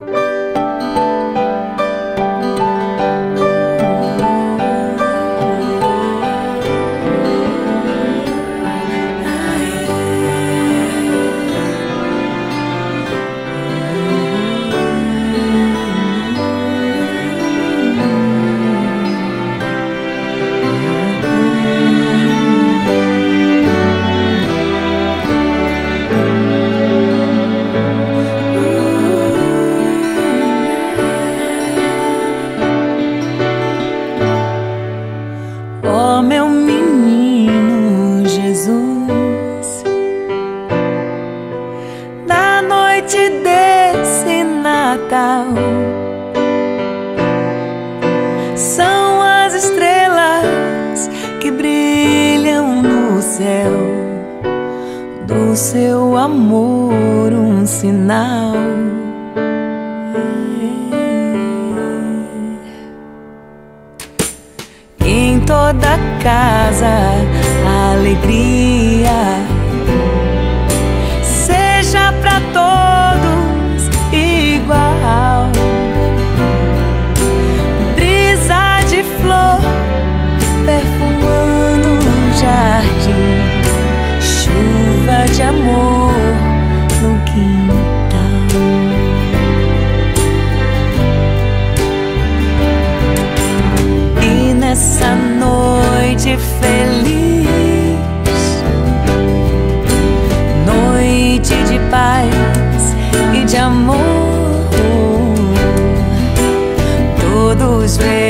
you são as estrelas que brilham no céu. Do seu amor, um sinal. Em toda casa, alegria de amor no quintal. E nessa noite feliz, noite de paz e de amor, todos veem.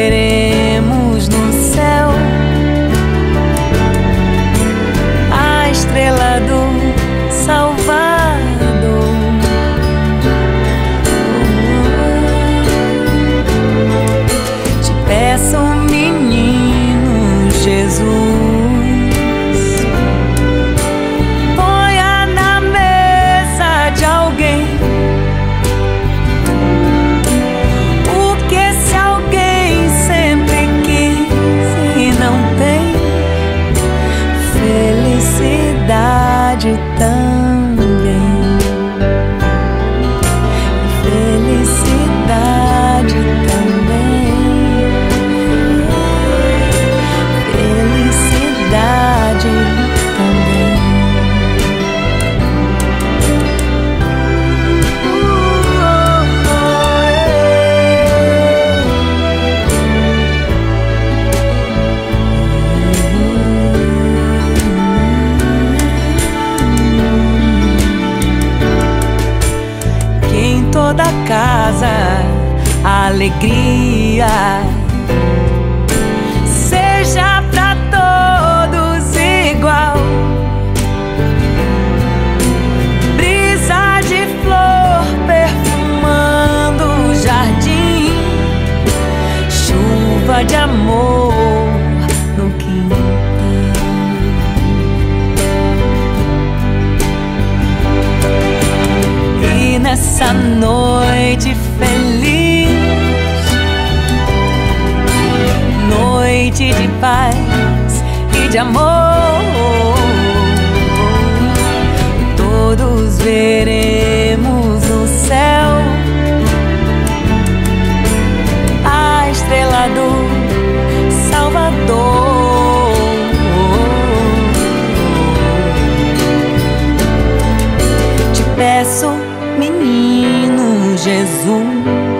em toda casa alegria. Seja pra todos igual. Brisa de flor perfumando o jardim. Chuva de amor. nessa noite feliz, noite de paz e de amor. Todos veremos o céu. Jesus.